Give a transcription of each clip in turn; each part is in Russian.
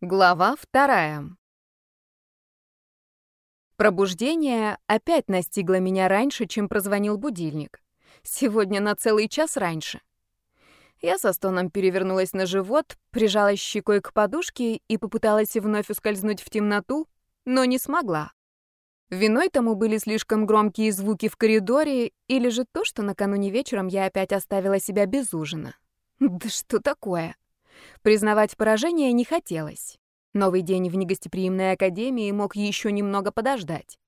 Глава вторая. Пробуждение опять настигло меня раньше, чем прозвонил будильник. Сегодня на целый час раньше. Я со стоном перевернулась на живот, прижалась щекой к подушке и попыталась вновь ускользнуть в темноту, но не смогла. Виной тому были слишком громкие звуки в коридоре или же то, что накануне вечером я опять оставила себя без ужина. Да что такое? Признавать поражение не хотелось. Новый день в негостеприимной академии мог еще немного подождать.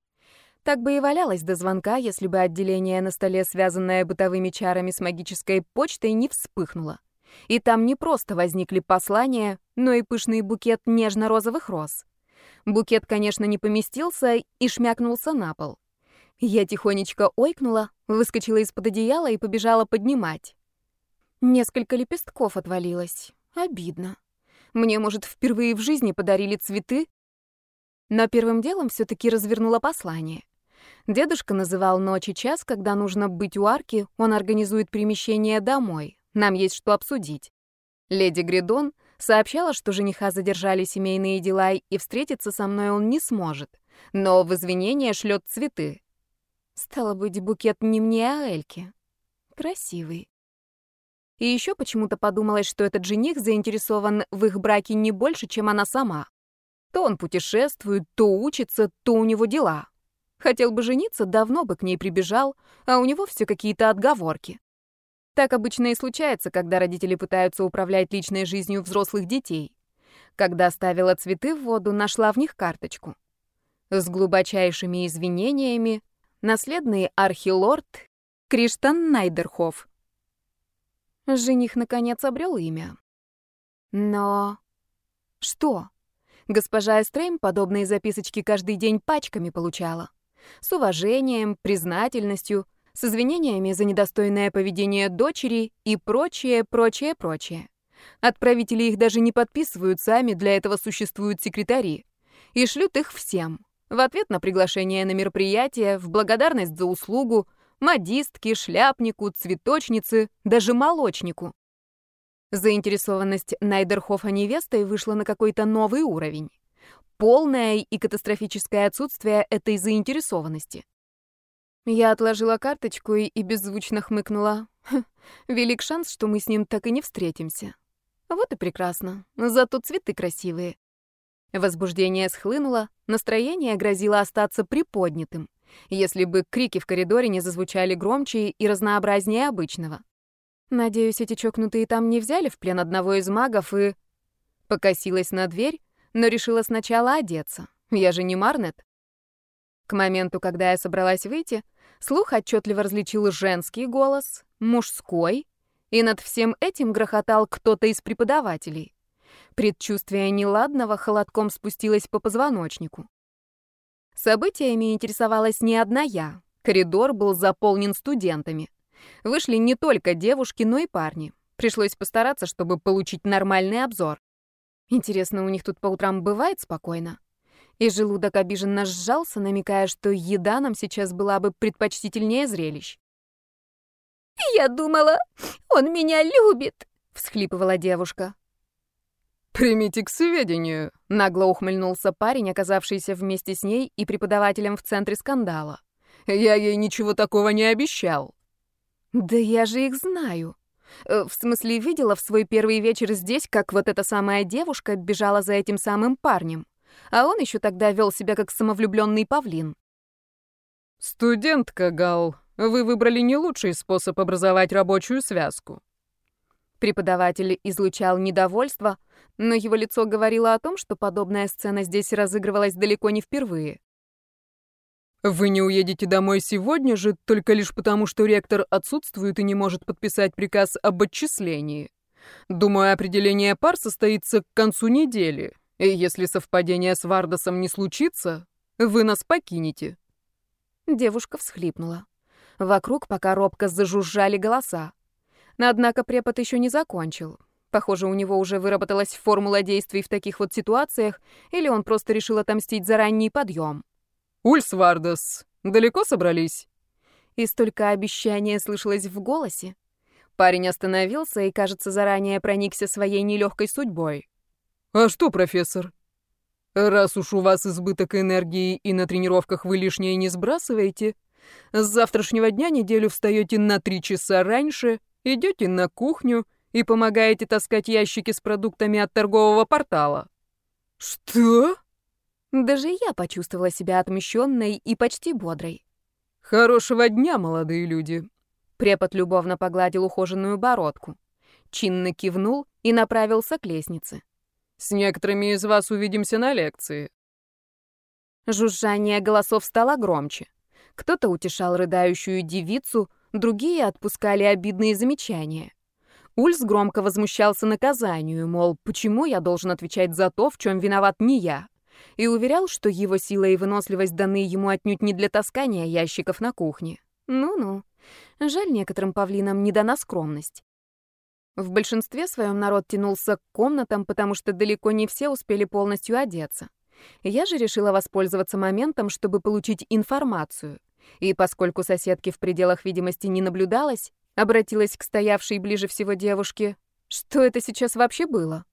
Так бы и валялась до звонка, если бы отделение на столе, связанное бытовыми чарами с магической почтой, не вспыхнуло. И там не просто возникли послания, но и пышный букет нежно-розовых роз. Букет, конечно, не поместился и шмякнулся на пол. Я тихонечко ойкнула, выскочила из-под одеяла и побежала поднимать. Несколько лепестков отвалилось. Обидно. Мне, может, впервые в жизни подарили цветы? Но первым делом все таки развернула послание. Дедушка называл ночь и час, когда нужно быть у арки, он организует перемещение домой. Нам есть что обсудить. Леди Гридон сообщала, что жениха задержали семейные дела, и встретиться со мной он не сможет. Но в извинение шлет цветы. Стало быть, букет не мне, а Эльке. Красивый. И еще почему-то подумалось, что этот жених заинтересован в их браке не больше, чем она сама. То он путешествует, то учится, то у него дела. Хотел бы жениться, давно бы к ней прибежал, а у него все какие-то отговорки. Так обычно и случается, когда родители пытаются управлять личной жизнью взрослых детей. Когда ставила цветы в воду, нашла в них карточку. С глубочайшими извинениями, наследный архилорд Криштан Найдерхоф. Жених, наконец, обрел имя. Но... Что? Госпожа Эстрейм подобные записочки каждый день пачками получала. С уважением, признательностью, с извинениями за недостойное поведение дочери и прочее, прочее, прочее. Отправители их даже не подписывают сами, для этого существуют секретари. И шлют их всем. В ответ на приглашение на мероприятие, в благодарность за услугу, модистке, шляпнику, цветочнице, даже молочнику. Заинтересованность Найдерхофа невестой вышла на какой-то новый уровень. Полное и катастрофическое отсутствие этой заинтересованности. Я отложила карточку и беззвучно хмыкнула. Хм, велик шанс, что мы с ним так и не встретимся. Вот и прекрасно. Зато цветы красивые. Возбуждение схлынуло, настроение грозило остаться приподнятым если бы крики в коридоре не зазвучали громче и разнообразнее обычного. Надеюсь, эти чокнутые там не взяли в плен одного из магов и... Покосилась на дверь, но решила сначала одеться. Я же не Марнет. К моменту, когда я собралась выйти, слух отчетливо различил женский голос, мужской, и над всем этим грохотал кто-то из преподавателей. Предчувствие неладного холодком спустилось по позвоночнику. Событиями интересовалась не одна я. Коридор был заполнен студентами. Вышли не только девушки, но и парни. Пришлось постараться, чтобы получить нормальный обзор. Интересно, у них тут по утрам бывает спокойно? И желудок обиженно сжался, намекая, что еда нам сейчас была бы предпочтительнее зрелищ. «Я думала, он меня любит», — всхлипывала девушка. «Примите к сведению», — нагло ухмыльнулся парень, оказавшийся вместе с ней и преподавателем в центре скандала. «Я ей ничего такого не обещал». «Да я же их знаю. Э, в смысле, видела в свой первый вечер здесь, как вот эта самая девушка бежала за этим самым парнем, а он еще тогда вел себя как самовлюбленный павлин». «Студентка, Гал, вы выбрали не лучший способ образовать рабочую связку. Преподаватель излучал недовольство, но его лицо говорило о том, что подобная сцена здесь разыгрывалась далеко не впервые. «Вы не уедете домой сегодня же только лишь потому, что ректор отсутствует и не может подписать приказ об отчислении. Думаю, определение пар состоится к концу недели, и если совпадение с Вардасом не случится, вы нас покинете». Девушка всхлипнула. Вокруг пока робко зажужжали голоса. Однако препод еще не закончил. Похоже, у него уже выработалась формула действий в таких вот ситуациях, или он просто решил отомстить за ранний подъем. «Ульсвардес, далеко собрались?» И столько обещания слышалось в голосе. Парень остановился и, кажется, заранее проникся своей нелегкой судьбой. «А что, профессор? Раз уж у вас избыток энергии и на тренировках вы лишнее не сбрасываете, с завтрашнего дня неделю встаете на три часа раньше, идете на кухню и помогаете таскать ящики с продуктами от торгового портала». «Что?» Даже я почувствовала себя отмещенной и почти бодрой. «Хорошего дня, молодые люди!» Препод любовно погладил ухоженную бородку. Чинно кивнул и направился к лестнице. «С некоторыми из вас увидимся на лекции». Жужжание голосов стало громче. Кто-то утешал рыдающую девицу, другие отпускали обидные замечания. Ульс громко возмущался наказанию, мол, почему я должен отвечать за то, в чем виноват не я и уверял, что его сила и выносливость даны ему отнюдь не для таскания ящиков на кухне. Ну-ну. Жаль, некоторым павлинам не дана скромность. В большинстве своем народ тянулся к комнатам, потому что далеко не все успели полностью одеться. Я же решила воспользоваться моментом, чтобы получить информацию. И поскольку соседки в пределах видимости не наблюдалось, обратилась к стоявшей ближе всего девушке. Что это сейчас вообще было?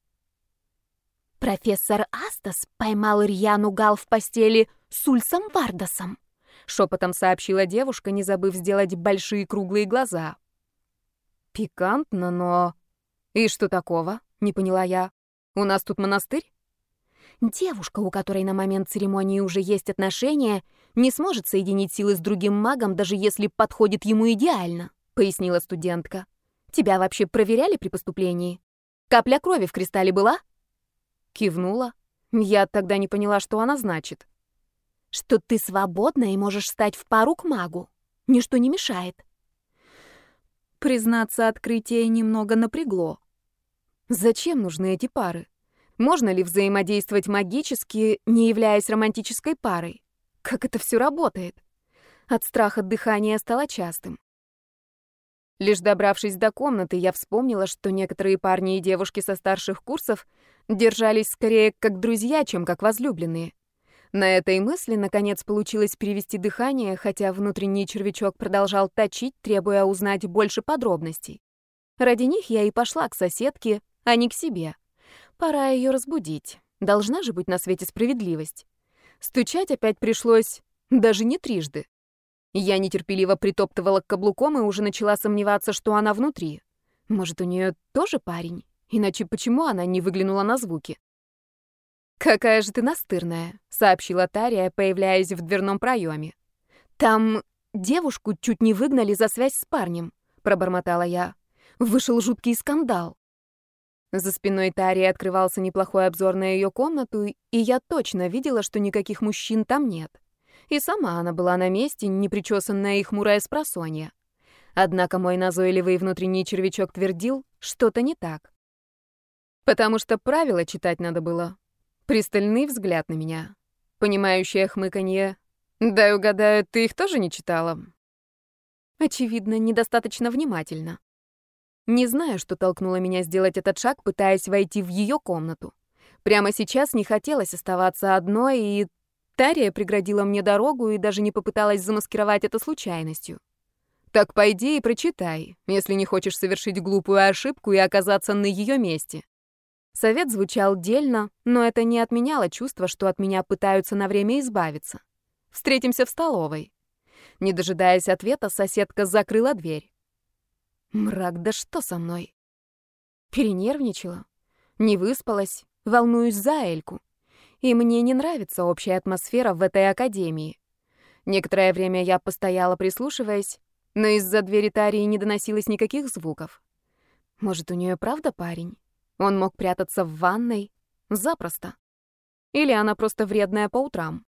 Профессор Астас поймал Рьяну Гал в постели с Ульсом Вардасом. Шепотом сообщила девушка, не забыв сделать большие круглые глаза. Пикантно, но... И что такого? Не поняла я. У нас тут монастырь? Девушка, у которой на момент церемонии уже есть отношения, не сможет соединить силы с другим магом, даже если подходит ему идеально, пояснила студентка. Тебя вообще проверяли при поступлении? Капля крови в кристалле была? Кивнула. Я тогда не поняла, что она значит. Что ты свободна и можешь стать в пару к магу. Ничто не мешает. Признаться, открытие немного напрягло. Зачем нужны эти пары? Можно ли взаимодействовать магически, не являясь романтической парой? Как это все работает? От страха дыхание стало частым. Лишь добравшись до комнаты, я вспомнила, что некоторые парни и девушки со старших курсов держались скорее как друзья, чем как возлюбленные. На этой мысли, наконец, получилось перевести дыхание, хотя внутренний червячок продолжал точить, требуя узнать больше подробностей. Ради них я и пошла к соседке, а не к себе. Пора ее разбудить. Должна же быть на свете справедливость. Стучать опять пришлось даже не трижды. Я нетерпеливо притоптывала каблуком и уже начала сомневаться, что она внутри. Может, у нее тоже парень? Иначе почему она не выглянула на звуки? «Какая же ты настырная», — сообщила Тария, появляясь в дверном проеме. «Там девушку чуть не выгнали за связь с парнем», — пробормотала я. Вышел жуткий скандал. За спиной Тарии открывался неплохой обзор на ее комнату, и я точно видела, что никаких мужчин там нет. И сама она была на месте, непричесанная и хмурая с просонья. Однако мой назойливый внутренний червячок твердил, что-то не так. Потому что правила читать надо было. Пристальный взгляд на меня. Понимающее хмыканье. Дай угадаю, ты их тоже не читала? Очевидно, недостаточно внимательно. Не знаю, что толкнуло меня сделать этот шаг, пытаясь войти в ее комнату. Прямо сейчас не хотелось оставаться одной, и Тария преградила мне дорогу и даже не попыталась замаскировать это случайностью. Так пойди и прочитай, если не хочешь совершить глупую ошибку и оказаться на ее месте. Совет звучал дельно, но это не отменяло чувство, что от меня пытаются на время избавиться. Встретимся в столовой. Не дожидаясь ответа, соседка закрыла дверь. Мрак, да что со мной? Перенервничала, не выспалась, волнуюсь за Эльку. И мне не нравится общая атмосфера в этой академии. Некоторое время я постояла, прислушиваясь, но из-за двери Тарии не доносилось никаких звуков. Может, у нее правда парень? Он мог прятаться в ванной запросто. Или она просто вредная по утрам.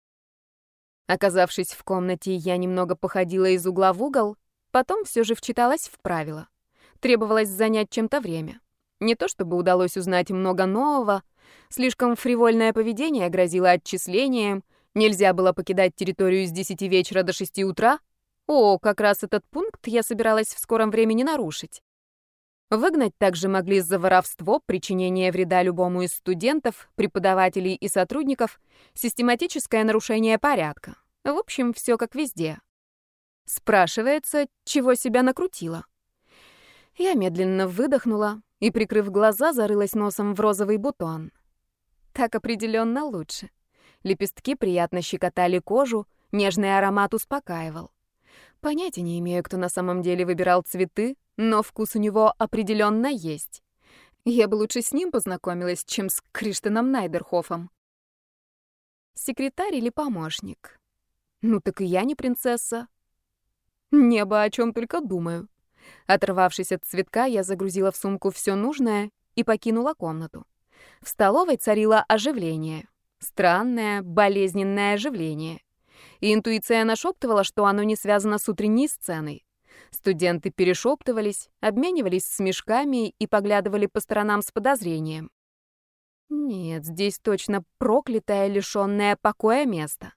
Оказавшись в комнате, я немного походила из угла в угол, потом все же вчиталась в правила. Требовалось занять чем-то время. Не то чтобы удалось узнать много нового, слишком фривольное поведение грозило отчислением, нельзя было покидать территорию с 10 вечера до 6 утра. О, как раз этот пункт я собиралась в скором времени нарушить. Выгнать также могли за воровство, причинение вреда любому из студентов, преподавателей и сотрудников, систематическое нарушение порядка. В общем, все как везде. Спрашивается, чего себя накрутила. Я медленно выдохнула и, прикрыв глаза, зарылась носом в розовый бутон. Так определенно лучше. Лепестки приятно щекотали кожу, нежный аромат успокаивал. Понятия не имею, кто на самом деле выбирал цветы, но вкус у него определенно есть. Я бы лучше с ним познакомилась, чем с Криштеном Найдерхофом. Секретарь или помощник? Ну так и я не принцесса. Небо, о чем только думаю. Оторвавшись от цветка, я загрузила в сумку все нужное и покинула комнату. В столовой царило оживление. Странное, болезненное оживление. И интуиция нашептывала, что оно не связано с утренней сценой. Студенты перешептывались, обменивались смешками и поглядывали по сторонам с подозрением. Нет, здесь точно проклятое, лишенное покоя место.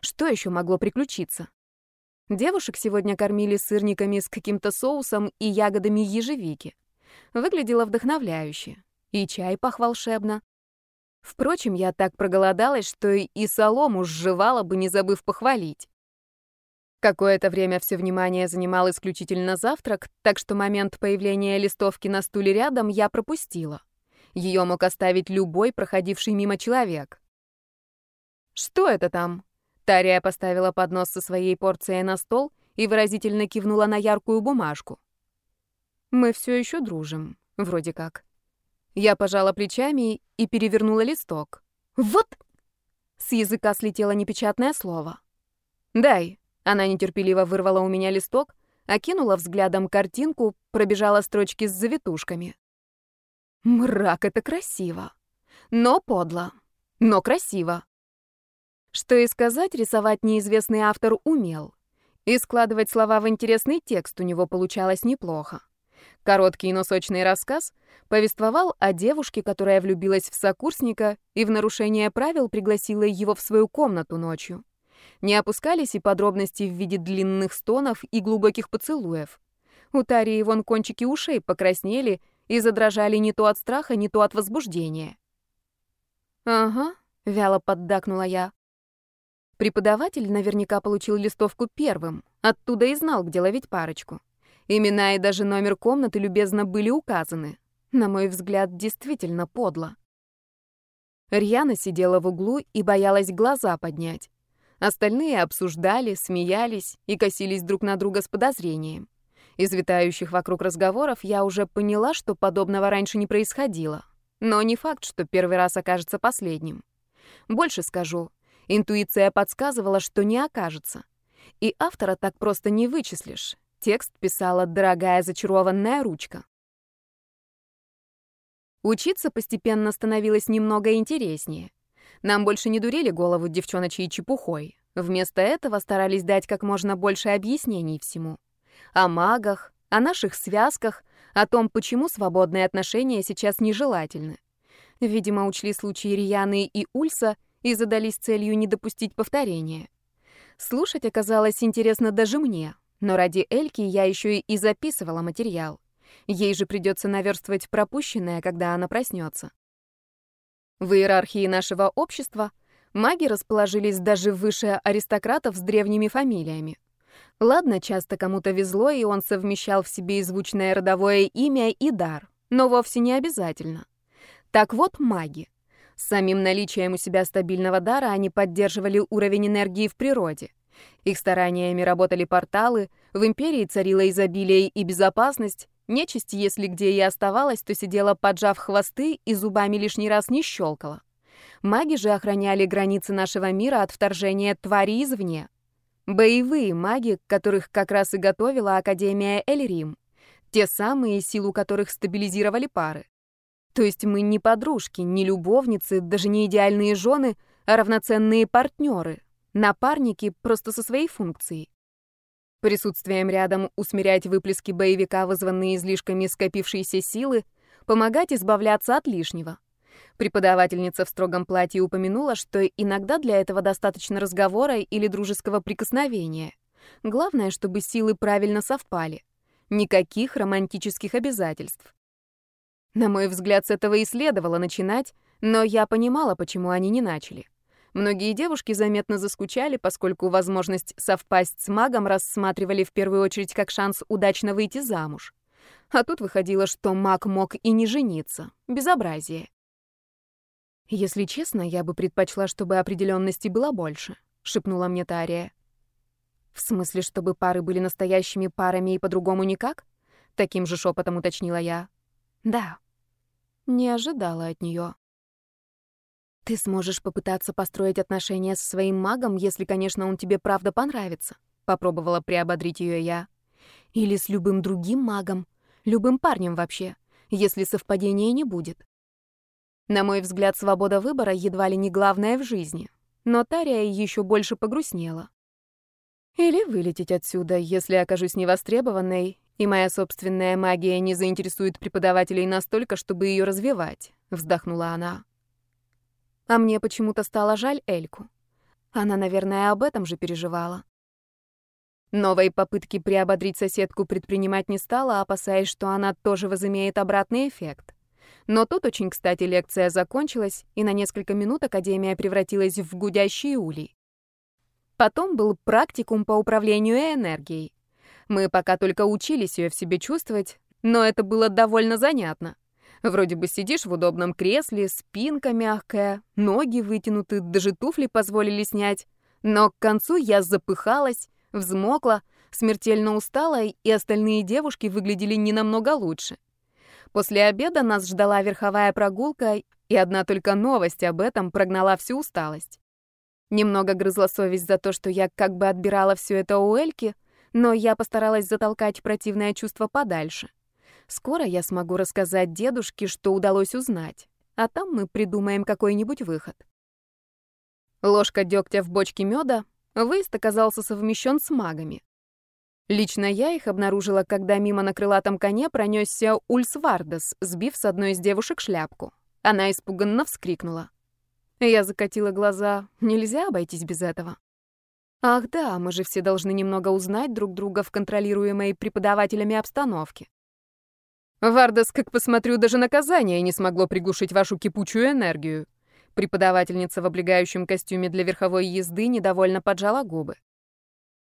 Что еще могло приключиться? Девушек сегодня кормили сырниками с каким-то соусом и ягодами ежевики. Выглядело вдохновляюще. И чай пах волшебно. Впрочем, я так проголодалась, что и солому сживала бы, не забыв похвалить. Какое-то время все внимание занимал исключительно завтрак, так что момент появления листовки на стуле рядом я пропустила. Ее мог оставить любой проходивший мимо человек. «Что это там?» Тария поставила поднос со своей порцией на стол и выразительно кивнула на яркую бумажку. «Мы все еще дружим, вроде как». Я пожала плечами и перевернула листок. «Вот!» С языка слетело непечатное слово. «Дай!» Она нетерпеливо вырвала у меня листок, окинула взглядом картинку, пробежала строчки с завитушками. Мрак, это красиво. Но подло. Но красиво. Что и сказать, рисовать неизвестный автор умел. И складывать слова в интересный текст у него получалось неплохо. Короткий, но сочный рассказ повествовал о девушке, которая влюбилась в сокурсника и в нарушение правил пригласила его в свою комнату ночью. Не опускались и подробности в виде длинных стонов и глубоких поцелуев. У Тарии вон кончики ушей покраснели и задрожали не то от страха, не то от возбуждения. «Ага», — вяло поддакнула я. Преподаватель наверняка получил листовку первым, оттуда и знал, где ловить парочку. Имена и даже номер комнаты любезно были указаны. На мой взгляд, действительно подло. Рьяна сидела в углу и боялась глаза поднять. Остальные обсуждали, смеялись и косились друг на друга с подозрением. Из витающих вокруг разговоров я уже поняла, что подобного раньше не происходило. Но не факт, что первый раз окажется последним. Больше скажу, интуиция подсказывала, что не окажется. И автора так просто не вычислишь. Текст писала дорогая зачарованная ручка. Учиться постепенно становилось немного интереснее. Нам больше не дурили голову девчоночьей чепухой. Вместо этого старались дать как можно больше объяснений всему. О магах, о наших связках, о том, почему свободные отношения сейчас нежелательны. Видимо, учли случаи Рияны и Ульса и задались целью не допустить повторения. Слушать оказалось интересно даже мне, но ради Эльки я еще и записывала материал. Ей же придется наверстывать пропущенное, когда она проснется. В иерархии нашего общества маги расположились даже выше аристократов с древними фамилиями. Ладно, часто кому-то везло, и он совмещал в себе и звучное родовое имя, и дар, но вовсе не обязательно. Так вот, маги. Самим наличием у себя стабильного дара они поддерживали уровень энергии в природе. Их стараниями работали порталы, в империи царило изобилие и безопасность, Нечисть, если где и оставалась, то сидела, поджав хвосты и зубами лишний раз не щелкала. Маги же охраняли границы нашего мира от вторжения тварей извне. Боевые маги, которых как раз и готовила Академия Эльрим. Те самые, силу которых стабилизировали пары. То есть мы не подружки, не любовницы, даже не идеальные жены, а равноценные партнеры. Напарники просто со своей функцией. Присутствием рядом усмирять выплески боевика, вызванные излишками скопившейся силы, помогать избавляться от лишнего. Преподавательница в строгом платье упомянула, что иногда для этого достаточно разговора или дружеского прикосновения. Главное, чтобы силы правильно совпали. Никаких романтических обязательств. На мой взгляд, с этого и следовало начинать, но я понимала, почему они не начали. Многие девушки заметно заскучали, поскольку возможность совпасть с магом рассматривали в первую очередь как шанс удачно выйти замуж. А тут выходило, что маг мог и не жениться. Безобразие. Если честно, я бы предпочла, чтобы определенности было больше, шепнула мне Тария. В смысле, чтобы пары были настоящими парами и по-другому никак? Таким же шепотом уточнила я. Да. Не ожидала от нее. Ты сможешь попытаться построить отношения со своим магом, если, конечно, он тебе правда понравится. Попробовала приободрить ее я. Или с любым другим магом, любым парнем вообще, если совпадения не будет. На мой взгляд, свобода выбора едва ли не главное в жизни. Но Тария еще больше погрустнела. Или вылететь отсюда, если окажусь невостребованной, и моя собственная магия не заинтересует преподавателей настолько, чтобы ее развивать, вздохнула она. А мне почему-то стало жаль Эльку. Она, наверное, об этом же переживала. Новой попытки приободрить соседку предпринимать не стала, опасаясь, что она тоже возымеет обратный эффект. Но тут очень кстати лекция закончилась, и на несколько минут Академия превратилась в гудящий улей. Потом был практикум по управлению энергией. Мы пока только учились ее в себе чувствовать, но это было довольно занятно. Вроде бы сидишь в удобном кресле, спинка мягкая, ноги вытянуты, даже туфли позволили снять. Но к концу я запыхалась, взмокла, смертельно устала, и остальные девушки выглядели не намного лучше. После обеда нас ждала верховая прогулка, и одна только новость об этом прогнала всю усталость. Немного грызла совесть за то, что я как бы отбирала все это у Эльки, но я постаралась затолкать противное чувство подальше. Скоро я смогу рассказать дедушке, что удалось узнать, а там мы придумаем какой-нибудь выход. Ложка дегтя в бочке меда, выезд оказался совмещен с магами. Лично я их обнаружила, когда мимо на крылатом коне пронесся Ульс Вардес, сбив с одной из девушек шляпку. Она испуганно вскрикнула. Я закатила глаза. Нельзя обойтись без этого. Ах да, мы же все должны немного узнать друг друга в контролируемой преподавателями обстановке. Вардас, как посмотрю, даже наказание не смогло приглушить вашу кипучую энергию. Преподавательница в облегающем костюме для верховой езды недовольно поджала губы.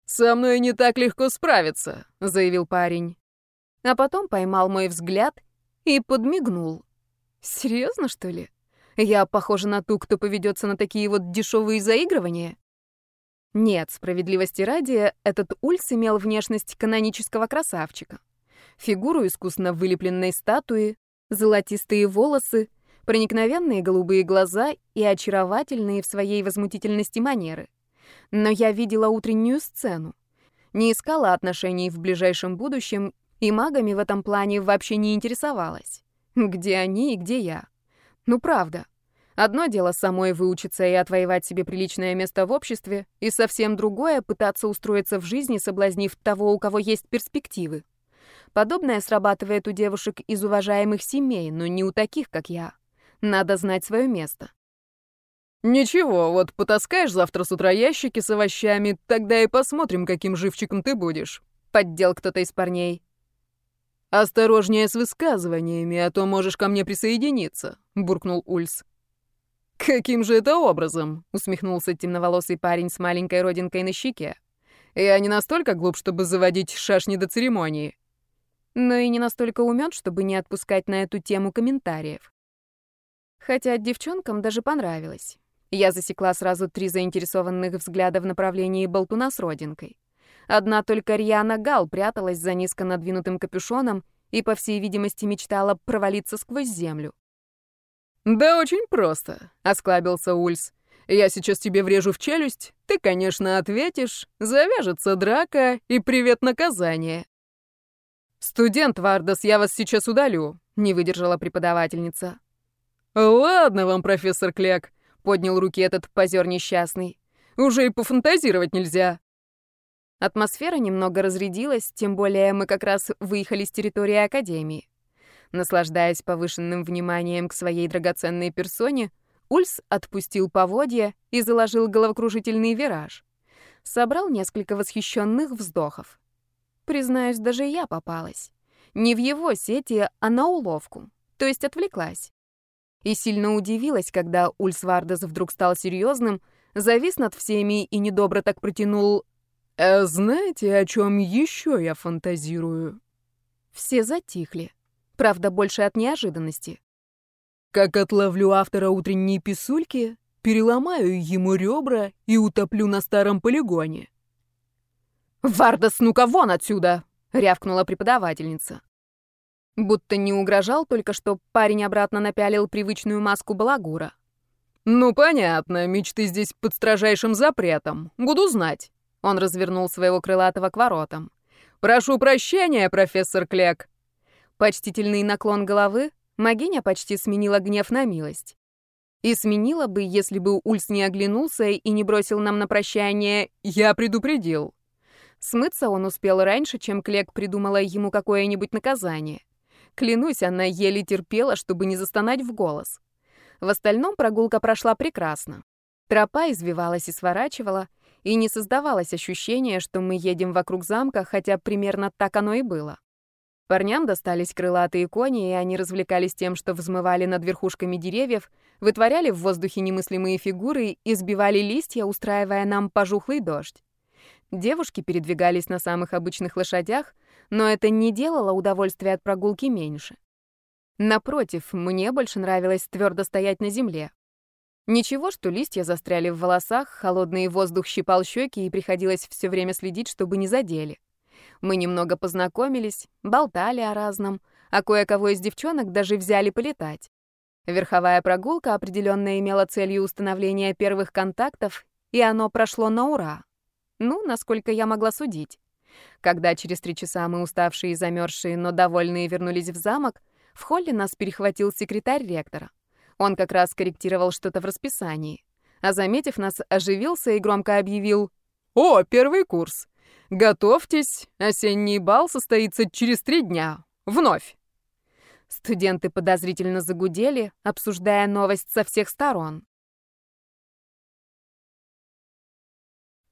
«Со мной не так легко справиться», — заявил парень. А потом поймал мой взгляд и подмигнул. «Серьезно, что ли? Я похожа на ту, кто поведется на такие вот дешевые заигрывания?» Нет, справедливости ради, этот Ульс имел внешность канонического красавчика. Фигуру искусно вылепленной статуи, золотистые волосы, проникновенные голубые глаза и очаровательные в своей возмутительности манеры. Но я видела утреннюю сцену. Не искала отношений в ближайшем будущем и магами в этом плане вообще не интересовалась. Где они и где я? Ну правда. Одно дело самой выучиться и отвоевать себе приличное место в обществе, и совсем другое — пытаться устроиться в жизни, соблазнив того, у кого есть перспективы. Подобное срабатывает у девушек из уважаемых семей, но не у таких, как я. Надо знать свое место. «Ничего, вот потаскаешь завтра с утра ящики с овощами, тогда и посмотрим, каким живчиком ты будешь», — поддел кто-то из парней. «Осторожнее с высказываниями, а то можешь ко мне присоединиться», — буркнул Ульс. «Каким же это образом?» — усмехнулся темноволосый парень с маленькой родинкой на щеке. «Я не настолько глуп, чтобы заводить шашни до церемонии». Но и не настолько умен, чтобы не отпускать на эту тему комментариев. Хотя девчонкам даже понравилось. Я засекла сразу три заинтересованных взгляда в направлении болтуна с родинкой. Одна только Риана Гал пряталась за низко надвинутым капюшоном и, по всей видимости, мечтала провалиться сквозь землю. «Да очень просто», — осклабился Ульс. «Я сейчас тебе врежу в челюсть, ты, конечно, ответишь, завяжется драка и привет наказание». «Студент Вардас, я вас сейчас удалю», — не выдержала преподавательница. «Ладно вам, профессор Кляк», — поднял руки этот позер несчастный. «Уже и пофантазировать нельзя». Атмосфера немного разрядилась, тем более мы как раз выехали с территории Академии. Наслаждаясь повышенным вниманием к своей драгоценной персоне, Ульс отпустил поводья и заложил головокружительный вираж. Собрал несколько восхищенных вздохов. Признаюсь, даже я попалась. Не в его сети, а на уловку. То есть отвлеклась. И сильно удивилась, когда Ульс Вардес вдруг стал серьезным, завис над всеми и недобро так протянул «А знаете, о чем еще я фантазирую?» Все затихли. Правда, больше от неожиданности. Как отловлю автора утренней писульки, переломаю ему ребра и утоплю на старом полигоне. «Вардас, ну-ка вон отсюда!» — рявкнула преподавательница. Будто не угрожал, только что парень обратно напялил привычную маску балагура. «Ну, понятно, мечты здесь под строжайшим запретом. Буду знать». Он развернул своего крылатого к воротам. «Прошу прощения, профессор Клек». Почтительный наклон головы, Магиня почти сменила гнев на милость. И сменила бы, если бы Ульс не оглянулся и не бросил нам на прощание «Я предупредил». Смыться он успел раньше, чем Клек придумала ему какое-нибудь наказание. Клянусь, она еле терпела, чтобы не застонать в голос. В остальном прогулка прошла прекрасно. Тропа извивалась и сворачивала, и не создавалось ощущения, что мы едем вокруг замка, хотя примерно так оно и было. Парням достались крылатые кони, и они развлекались тем, что взмывали над верхушками деревьев, вытворяли в воздухе немыслимые фигуры и сбивали листья, устраивая нам пожухлый дождь. Девушки передвигались на самых обычных лошадях, но это не делало удовольствия от прогулки меньше. Напротив, мне больше нравилось твердо стоять на земле. Ничего, что листья застряли в волосах, холодный воздух щипал щеки, и приходилось все время следить, чтобы не задели. Мы немного познакомились, болтали о разном, а кое-кого из девчонок даже взяли полетать. Верховая прогулка определенно имела целью установления первых контактов, и оно прошло на ура. Ну, насколько я могла судить. Когда через три часа мы, уставшие и замерзшие, но довольные, вернулись в замок, в холле нас перехватил секретарь ректора. Он как раз корректировал что-то в расписании. А заметив нас, оживился и громко объявил «О, первый курс! Готовьтесь, осенний бал состоится через три дня. Вновь!» Студенты подозрительно загудели, обсуждая новость со всех сторон.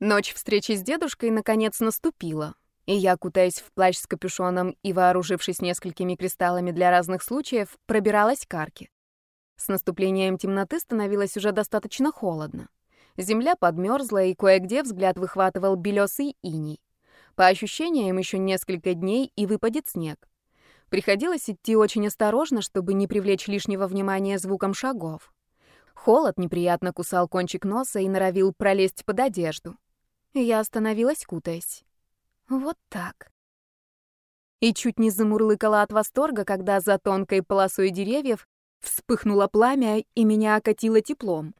Ночь встречи с дедушкой наконец наступила, и я, кутаясь в плащ с капюшоном и вооружившись несколькими кристаллами для разных случаев, пробиралась к арке. С наступлением темноты становилось уже достаточно холодно. Земля подмерзла, и кое-где взгляд выхватывал белесый иней. По ощущениям, еще несколько дней, и выпадет снег. Приходилось идти очень осторожно, чтобы не привлечь лишнего внимания звуком шагов. Холод неприятно кусал кончик носа и норовил пролезть под одежду. Я остановилась, кутаясь. Вот так. И чуть не замурлыкала от восторга, когда за тонкой полосой деревьев вспыхнуло пламя и меня окатило теплом.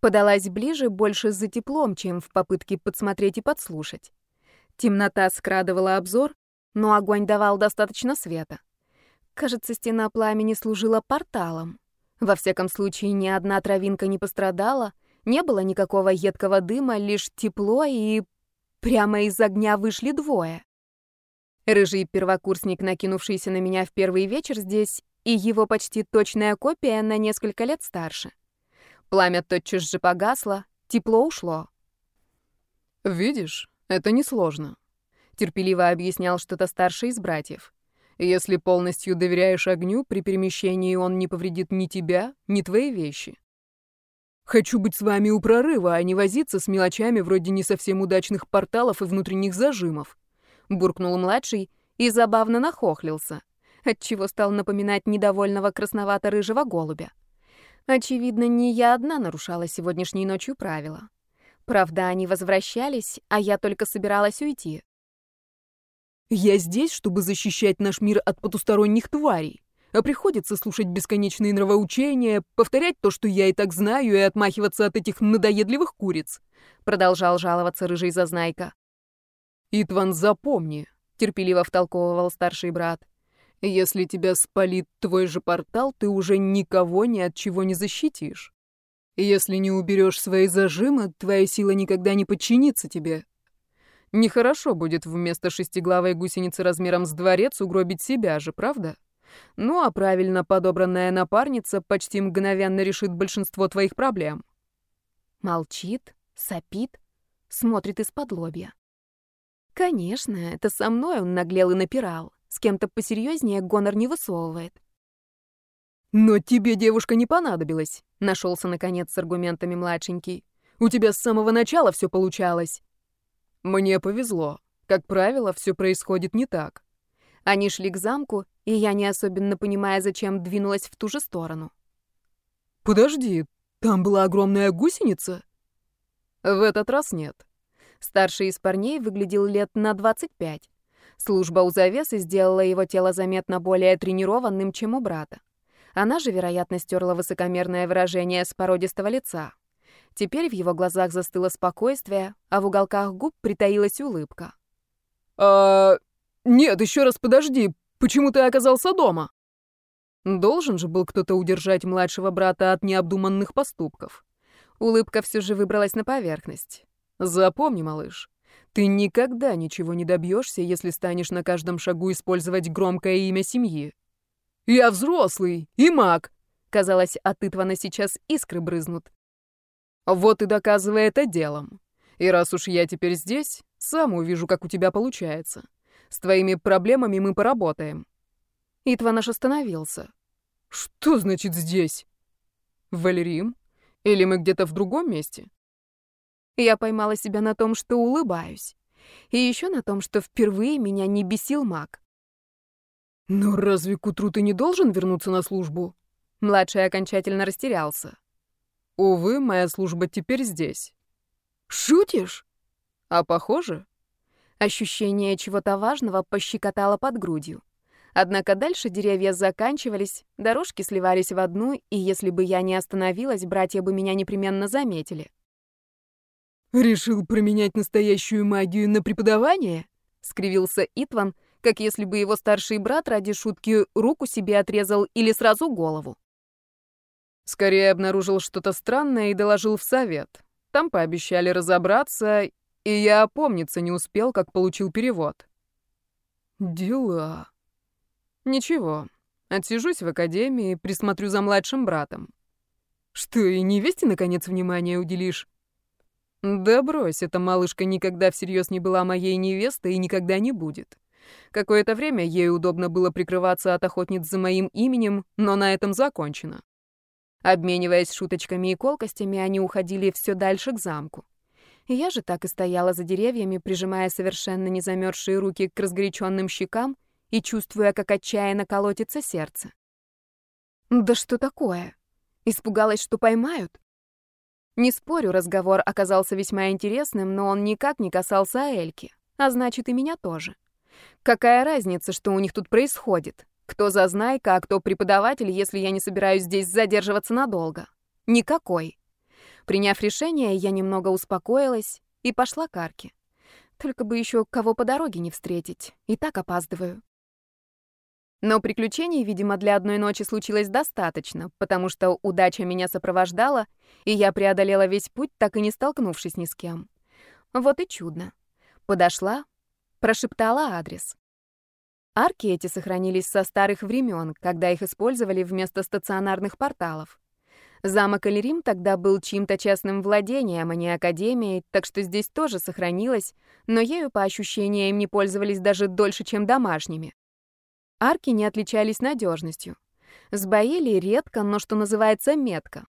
Подалась ближе больше за теплом, чем в попытке подсмотреть и подслушать. Темнота скрадывала обзор, но огонь давал достаточно света. Кажется, стена пламени служила порталом. Во всяком случае, ни одна травинка не пострадала, не было никакого едкого дыма, лишь тепло, и прямо из огня вышли двое. Рыжий первокурсник, накинувшийся на меня в первый вечер здесь, и его почти точная копия на несколько лет старше. Пламя тотчас же погасло, тепло ушло. «Видишь, это несложно», — терпеливо объяснял что-то старший из братьев. «Если полностью доверяешь огню, при перемещении он не повредит ни тебя, ни твои вещи. Хочу быть с вами у прорыва, а не возиться с мелочами вроде не совсем удачных порталов и внутренних зажимов. Буркнул младший и забавно нахохлился, отчего стал напоминать недовольного красновато-рыжего голубя. Очевидно, не я одна нарушала сегодняшней ночью правила. Правда, они возвращались, а я только собиралась уйти. «Я здесь, чтобы защищать наш мир от потусторонних тварей а приходится слушать бесконечные нравоучения, повторять то, что я и так знаю, и отмахиваться от этих надоедливых куриц», — продолжал жаловаться рыжий зазнайка. «Итван, запомни», — терпеливо втолковывал старший брат. «Если тебя спалит твой же портал, ты уже никого ни от чего не защитишь. Если не уберешь свои зажимы, твоя сила никогда не подчинится тебе. Нехорошо будет вместо шестиглавой гусеницы размером с дворец угробить себя же, правда?» Ну а правильно подобранная напарница почти мгновенно решит большинство твоих проблем. Молчит, сопит, смотрит из-под лобья. Конечно, это со мной он наглел и напирал. С кем-то посерьезнее гонор не высовывает. «Но тебе, девушка, не понадобилось», — нашелся наконец с аргументами младшенький. «У тебя с самого начала все получалось». «Мне повезло. Как правило, все происходит не так. Они шли к замку, и я, не особенно понимая, зачем, двинулась в ту же сторону. «Подожди, там была огромная гусеница?» В этот раз нет. Старший из парней выглядел лет на 25. Служба у завесы сделала его тело заметно более тренированным, чем у брата. Она же, вероятно, стерла высокомерное выражение с породистого лица. Теперь в его глазах застыло спокойствие, а в уголках губ притаилась улыбка. «А... нет, еще раз подожди. Почему ты оказался дома?» Должен же был кто-то удержать младшего брата от необдуманных поступков. Улыбка все же выбралась на поверхность. Запомни, малыш, ты никогда ничего не добьешься, если станешь на каждом шагу использовать громкое имя семьи. Я взрослый и маг. Казалось, от Итвана сейчас искры брызнут. Вот и доказывай это делом. И раз уж я теперь здесь, сам увижу, как у тебя получается. С твоими проблемами мы поработаем. Итва наш остановился. Что значит здесь? Валерим? Или мы где-то в другом месте? Я поймала себя на том, что улыбаюсь. И еще на том, что впервые меня не бесил маг. «Но разве к утру ты не должен вернуться на службу?» Младший окончательно растерялся. «Увы, моя служба теперь здесь». «Шутишь?» «А похоже?» Ощущение чего-то важного пощекотало под грудью. Однако дальше деревья заканчивались, дорожки сливались в одну, и если бы я не остановилась, братья бы меня непременно заметили. «Решил променять настоящую магию на преподавание?» — скривился Итван, как если бы его старший брат ради шутки руку себе отрезал или сразу голову. Скорее обнаружил что-то странное и доложил в совет. Там пообещали разобраться, и я опомниться не успел, как получил перевод. Дела. Ничего, отсижусь в академии, присмотрю за младшим братом. Что, и невесте, наконец, внимание уделишь? Да брось, эта малышка никогда всерьез не была моей невестой и никогда не будет. Какое-то время ей удобно было прикрываться от охотниц за моим именем, но на этом закончено. Обмениваясь шуточками и колкостями, они уходили все дальше к замку. Я же так и стояла за деревьями, прижимая совершенно не замерзшие руки к разгоряченным щекам и чувствуя, как отчаянно колотится сердце. Да что такое? Испугалась, что поймают? Не спорю, разговор оказался весьма интересным, но он никак не касался Эльки, а значит и меня тоже. Какая разница, что у них тут происходит? Кто зазнайка, а кто преподаватель, если я не собираюсь здесь задерживаться надолго? Никакой. Приняв решение, я немного успокоилась и пошла к арке. Только бы еще кого по дороге не встретить. И так опаздываю. Но приключений, видимо, для одной ночи случилось достаточно, потому что удача меня сопровождала, и я преодолела весь путь, так и не столкнувшись ни с кем. Вот и чудно. Подошла, прошептала адрес. Арки эти сохранились со старых времен, когда их использовали вместо стационарных порталов. Замок Эльрим тогда был чьим-то частным владением, а не академией, так что здесь тоже сохранилось, но ею по ощущениям не пользовались даже дольше, чем домашними. Арки не отличались надежностью. Сбоили редко, но, что называется, метко.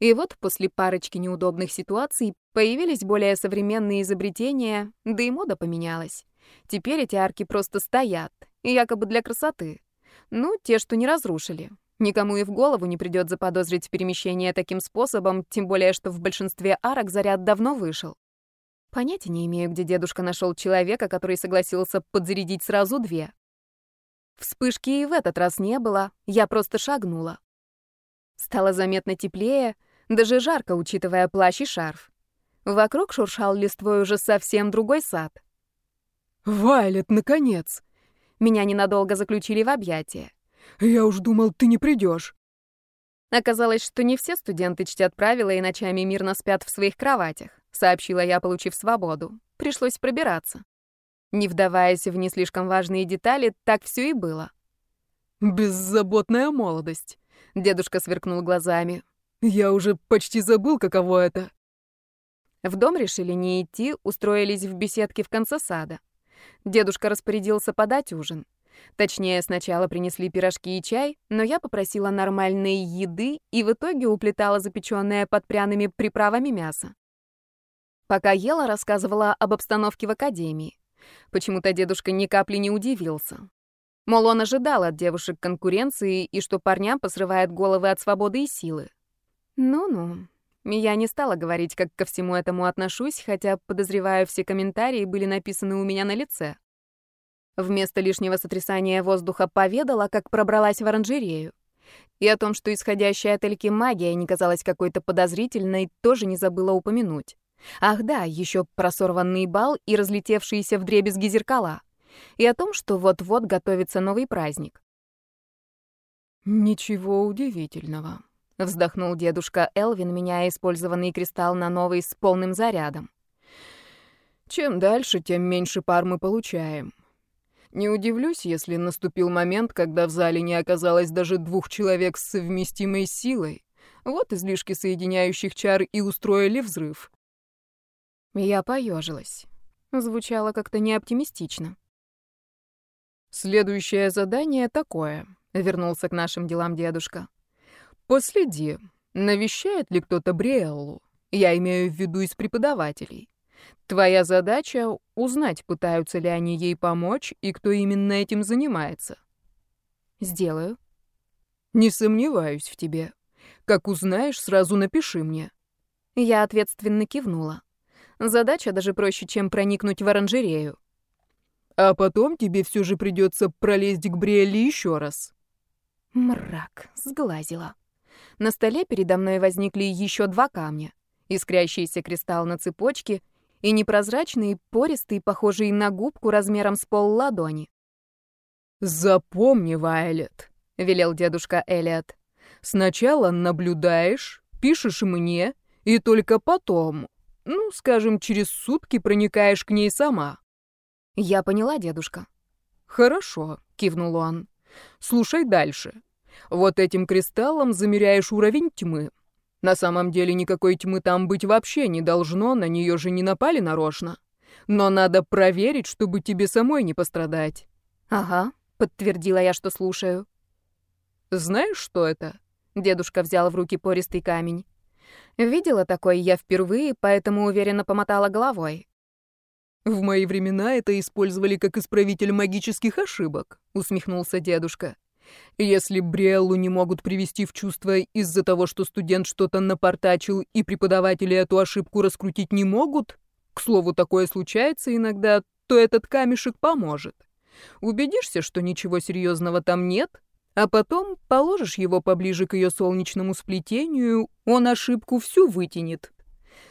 И вот после парочки неудобных ситуаций появились более современные изобретения, да и мода поменялась. Теперь эти арки просто стоят, якобы для красоты. Ну, те, что не разрушили. Никому и в голову не придет заподозрить перемещение таким способом, тем более, что в большинстве арок заряд давно вышел. Понятия не имею, где дедушка нашел человека, который согласился подзарядить сразу две. Вспышки и в этот раз не было, я просто шагнула. Стало заметно теплее, даже жарко, учитывая плащ и шарф. Вокруг шуршал листвой уже совсем другой сад. «Вайлет, наконец!» Меня ненадолго заключили в объятия. «Я уж думал, ты не придешь. Оказалось, что не все студенты чтят правила и ночами мирно спят в своих кроватях, сообщила я, получив свободу. Пришлось пробираться. Не вдаваясь в не слишком важные детали, так все и было. «Беззаботная молодость», — дедушка сверкнул глазами. «Я уже почти забыл, каково это». В дом решили не идти, устроились в беседке в конце сада. Дедушка распорядился подать ужин. Точнее, сначала принесли пирожки и чай, но я попросила нормальной еды и в итоге уплетала запеченное под пряными приправами мясо. Пока ела, рассказывала об обстановке в академии. Почему-то дедушка ни капли не удивился. Мол, он ожидал от девушек конкуренции и что парням посрывает головы от свободы и силы. Ну-ну. Я не стала говорить, как ко всему этому отношусь, хотя, подозреваю, все комментарии были написаны у меня на лице. Вместо лишнего сотрясания воздуха поведала, как пробралась в оранжерею. И о том, что исходящая от Эльки магия не казалась какой-то подозрительной, тоже не забыла упомянуть. Ах да, еще про сорванный бал и разлетевшиеся вдребезги зеркала. И о том, что вот-вот готовится новый праздник. «Ничего удивительного», — вздохнул дедушка Элвин, меняя использованный кристалл на новый с полным зарядом. «Чем дальше, тем меньше пар мы получаем. Не удивлюсь, если наступил момент, когда в зале не оказалось даже двух человек с совместимой силой. Вот излишки соединяющих чар и устроили взрыв. Я поежилась. Звучало как-то неоптимистично. «Следующее задание такое», — вернулся к нашим делам дедушка. «Последи, навещает ли кто-то Бриэллу? Я имею в виду из преподавателей. Твоя задача — узнать, пытаются ли они ей помочь и кто именно этим занимается». «Сделаю». «Не сомневаюсь в тебе. Как узнаешь, сразу напиши мне». Я ответственно кивнула. Задача даже проще, чем проникнуть в оранжерею. А потом тебе все же придется пролезть к Бриэлли еще раз. Мрак, сглазила. На столе передо мной возникли еще два камня. Искрящийся кристалл на цепочке и непрозрачный, пористый, похожий на губку размером с пол ладони. «Запомни, Вайлет», — велел дедушка Элиот. «Сначала наблюдаешь, пишешь мне, и только потом ну, скажем, через сутки проникаешь к ней сама. Я поняла, дедушка. Хорошо, кивнул он. Слушай дальше. Вот этим кристаллом замеряешь уровень тьмы. На самом деле никакой тьмы там быть вообще не должно, на нее же не напали нарочно. Но надо проверить, чтобы тебе самой не пострадать. Ага, подтвердила я, что слушаю. Знаешь, что это? Дедушка взял в руки пористый камень. Видела такой я впервые, поэтому уверенно помотала головой. «В мои времена это использовали как исправитель магических ошибок», — усмехнулся дедушка. «Если Бриэллу не могут привести в чувство из-за того, что студент что-то напортачил, и преподаватели эту ошибку раскрутить не могут, к слову, такое случается иногда, то этот камешек поможет. Убедишься, что ничего серьезного там нет, а потом положишь его поближе к ее солнечному сплетению, он ошибку всю вытянет.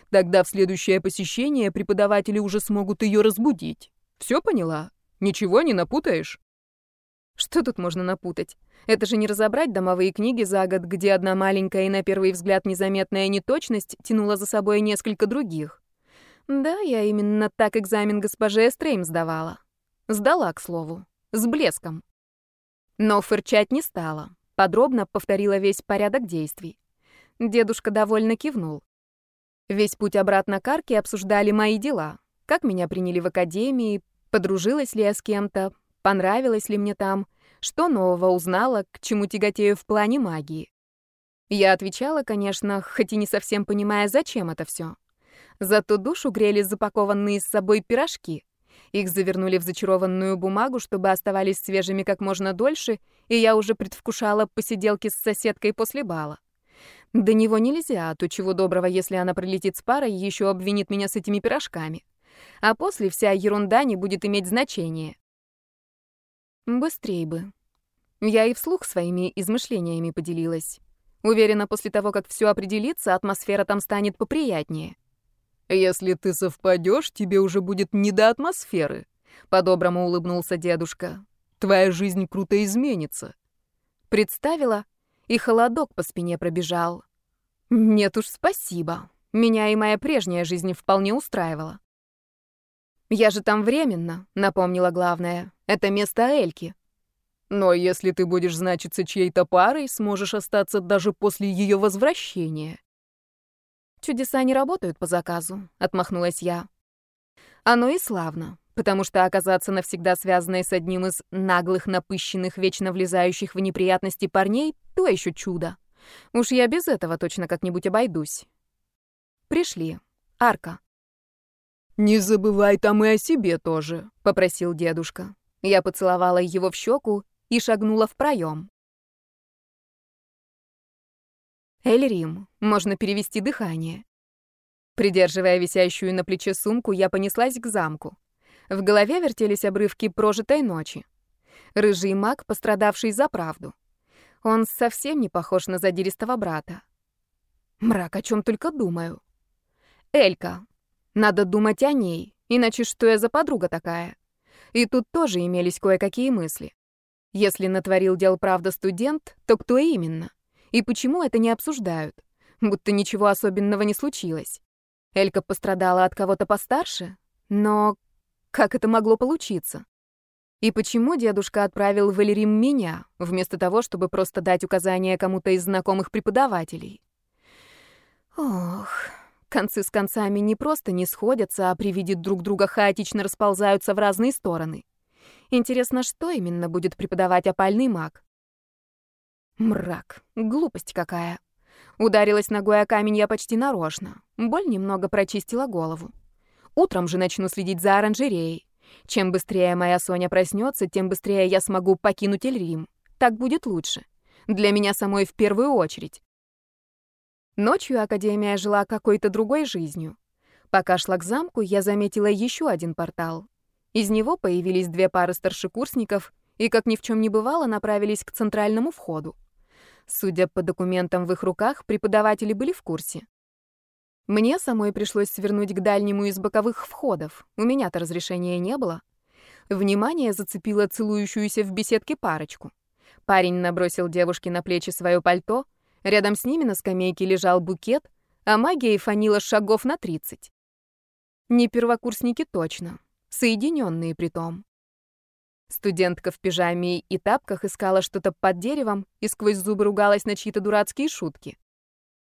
Тогда в следующее посещение преподаватели уже смогут ее разбудить. Все поняла? Ничего не напутаешь? Что тут можно напутать? Это же не разобрать домовые книги за год, где одна маленькая и на первый взгляд незаметная неточность тянула за собой несколько других. Да, я именно так экзамен госпоже Эстрейм сдавала. Сдала, к слову. С блеском. Но фырчать не стала. Подробно повторила весь порядок действий. Дедушка довольно кивнул. Весь путь обратно к арке обсуждали мои дела. Как меня приняли в академии, подружилась ли я с кем-то, понравилось ли мне там, что нового узнала, к чему тяготею в плане магии. Я отвечала, конечно, хоть и не совсем понимая, зачем это все. Зато душу грели запакованные с собой пирожки. Их завернули в зачарованную бумагу, чтобы оставались свежими как можно дольше, и я уже предвкушала посиделки с соседкой после бала. До него нельзя, а то чего доброго, если она прилетит с парой, еще обвинит меня с этими пирожками. А после вся ерунда не будет иметь значения. Быстрей бы. Я и вслух своими измышлениями поделилась. Уверена, после того, как все определится, атмосфера там станет поприятнее. «Если ты совпадешь, тебе уже будет не до атмосферы», — по-доброму улыбнулся дедушка. «Твоя жизнь круто изменится». Представила, и холодок по спине пробежал. Нет уж, спасибо. Меня и моя прежняя жизнь вполне устраивала. «Я же там временно», — напомнила главное. «Это место Эльки». «Но если ты будешь значиться чьей-то парой, сможешь остаться даже после ее возвращения», «Чудеса не работают по заказу», — отмахнулась я. «Оно и славно, потому что оказаться навсегда связанной с одним из наглых, напыщенных, вечно влезающих в неприятности парней — то еще чудо. Уж я без этого точно как-нибудь обойдусь». Пришли. Арка. «Не забывай там и о себе тоже», — попросил дедушка. Я поцеловала его в щеку и шагнула в проем. Эльрим, можно перевести дыхание. Придерживая висящую на плече сумку, я понеслась к замку. В голове вертелись обрывки прожитой ночи. Рыжий маг, пострадавший за правду. Он совсем не похож на задиристого брата. Мрак, о чем только думаю. Элька. Надо думать о ней, иначе что я за подруга такая? И тут тоже имелись кое-какие мысли. Если натворил дел правда студент, то кто именно? И почему это не обсуждают? Будто ничего особенного не случилось. Элька пострадала от кого-то постарше? Но как это могло получиться? И почему дедушка отправил в Эльрим меня, вместо того, чтобы просто дать указания кому-то из знакомых преподавателей? Ох, концы с концами не просто не сходятся, а при виде друг друга хаотично расползаются в разные стороны. Интересно, что именно будет преподавать опальный маг? Мрак, глупость какая. Ударилась ногой о камень я почти нарочно. Боль немного прочистила голову. Утром же начну следить за оранжереей. Чем быстрее моя Соня проснется, тем быстрее я смогу покинуть Эльрим. Так будет лучше. Для меня самой в первую очередь. Ночью Академия жила какой-то другой жизнью. Пока шла к замку, я заметила еще один портал. Из него появились две пары старшекурсников и, как ни в чем не бывало, направились к центральному входу. Судя по документам в их руках, преподаватели были в курсе. Мне самой пришлось свернуть к дальнему из боковых входов. У меня-то разрешения не было. Внимание зацепило целующуюся в беседке парочку. Парень набросил девушке на плечи свое пальто — Рядом с ними на скамейке лежал букет, а магия фанила шагов на 30. Не первокурсники точно, соединенные при том. Студентка в пижаме и тапках искала что-то под деревом и сквозь зубы ругалась на чьи-то дурацкие шутки.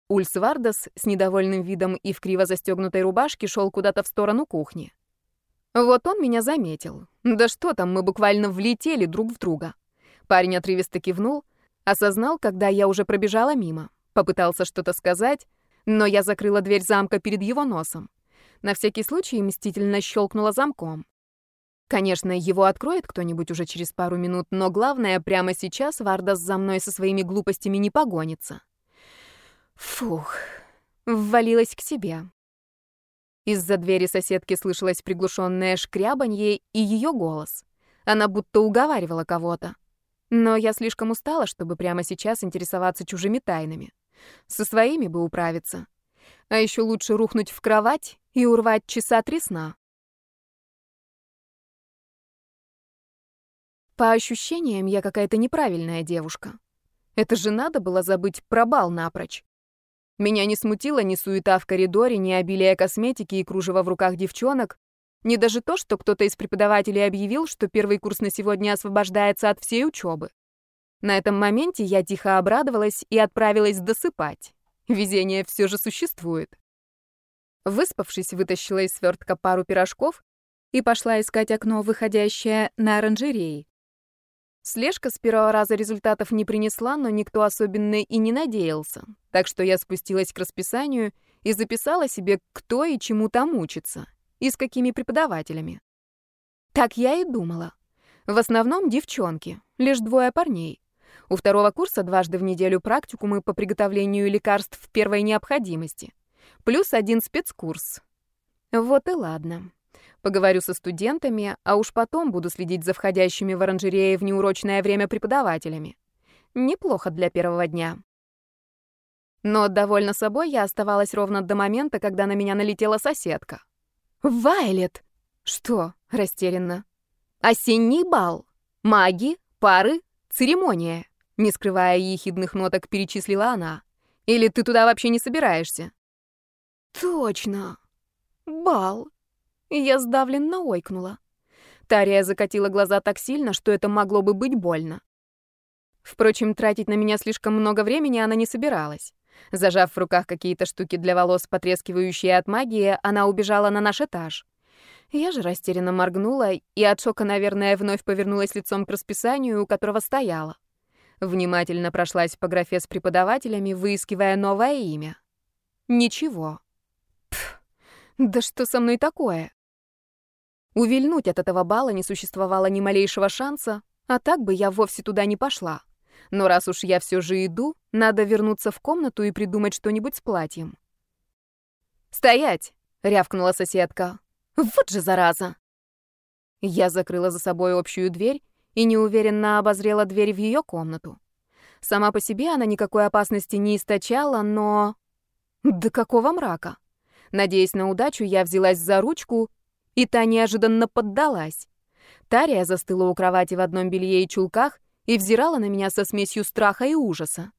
Ульс Вардас с недовольным видом и в криво застегнутой рубашке шел куда-то в сторону кухни. Вот он меня заметил. Да что там, мы буквально влетели друг в друга. Парень отрывисто кивнул, Осознал, когда я уже пробежала мимо. Попытался что-то сказать, но я закрыла дверь замка перед его носом. На всякий случай мстительно щелкнула замком. Конечно, его откроет кто-нибудь уже через пару минут, но главное, прямо сейчас Вардас за мной со своими глупостями не погонится. Фух, ввалилась к себе. Из-за двери соседки слышалось приглушенное шкрябанье и ее голос. Она будто уговаривала кого-то. Но я слишком устала, чтобы прямо сейчас интересоваться чужими тайнами. Со своими бы управиться. А еще лучше рухнуть в кровать и урвать часа три сна. По ощущениям, я какая-то неправильная девушка. Это же надо было забыть про бал напрочь. Меня не смутила ни суета в коридоре, ни обилие косметики и кружева в руках девчонок, не даже то, что кто-то из преподавателей объявил, что первый курс на сегодня освобождается от всей учебы. На этом моменте я тихо обрадовалась и отправилась досыпать. Везение все же существует. Выспавшись, вытащила из свертка пару пирожков и пошла искать окно, выходящее на оранжереи. Слежка с первого раза результатов не принесла, но никто особенно и не надеялся, так что я спустилась к расписанию и записала себе, кто и чему там учится и с какими преподавателями. Так я и думала. В основном девчонки, лишь двое парней. У второго курса дважды в неделю практикумы по приготовлению лекарств первой необходимости. Плюс один спецкурс. Вот и ладно. Поговорю со студентами, а уж потом буду следить за входящими в оранжереи в неурочное время преподавателями. Неплохо для первого дня. Но довольна собой я оставалась ровно до момента, когда на меня налетела соседка. «Вайлет!» «Что?» — растерянно. «Осенний бал. Маги, пары, церемония», — не скрывая ехидных ноток, перечислила она. «Или ты туда вообще не собираешься?» «Точно. Бал». Я сдавленно ойкнула. Тария закатила глаза так сильно, что это могло бы быть больно. Впрочем, тратить на меня слишком много времени она не собиралась. Зажав в руках какие-то штуки для волос, потрескивающие от магии, она убежала на наш этаж. Я же растерянно моргнула и от шока, наверное, вновь повернулась лицом к расписанию, у которого стояла. Внимательно прошлась по графе с преподавателями, выискивая новое имя. Ничего. Пф, да что со мной такое? Увильнуть от этого бала не существовало ни малейшего шанса, а так бы я вовсе туда не пошла. Но раз уж я все же иду, надо вернуться в комнату и придумать что-нибудь с платьем. «Стоять!» — рявкнула соседка. «Вот же зараза!» Я закрыла за собой общую дверь и неуверенно обозрела дверь в ее комнату. Сама по себе она никакой опасности не источала, но... Да какого мрака? Надеясь на удачу, я взялась за ручку, и та неожиданно поддалась. Тария застыла у кровати в одном белье и чулках и взирала на меня со смесью страха и ужаса.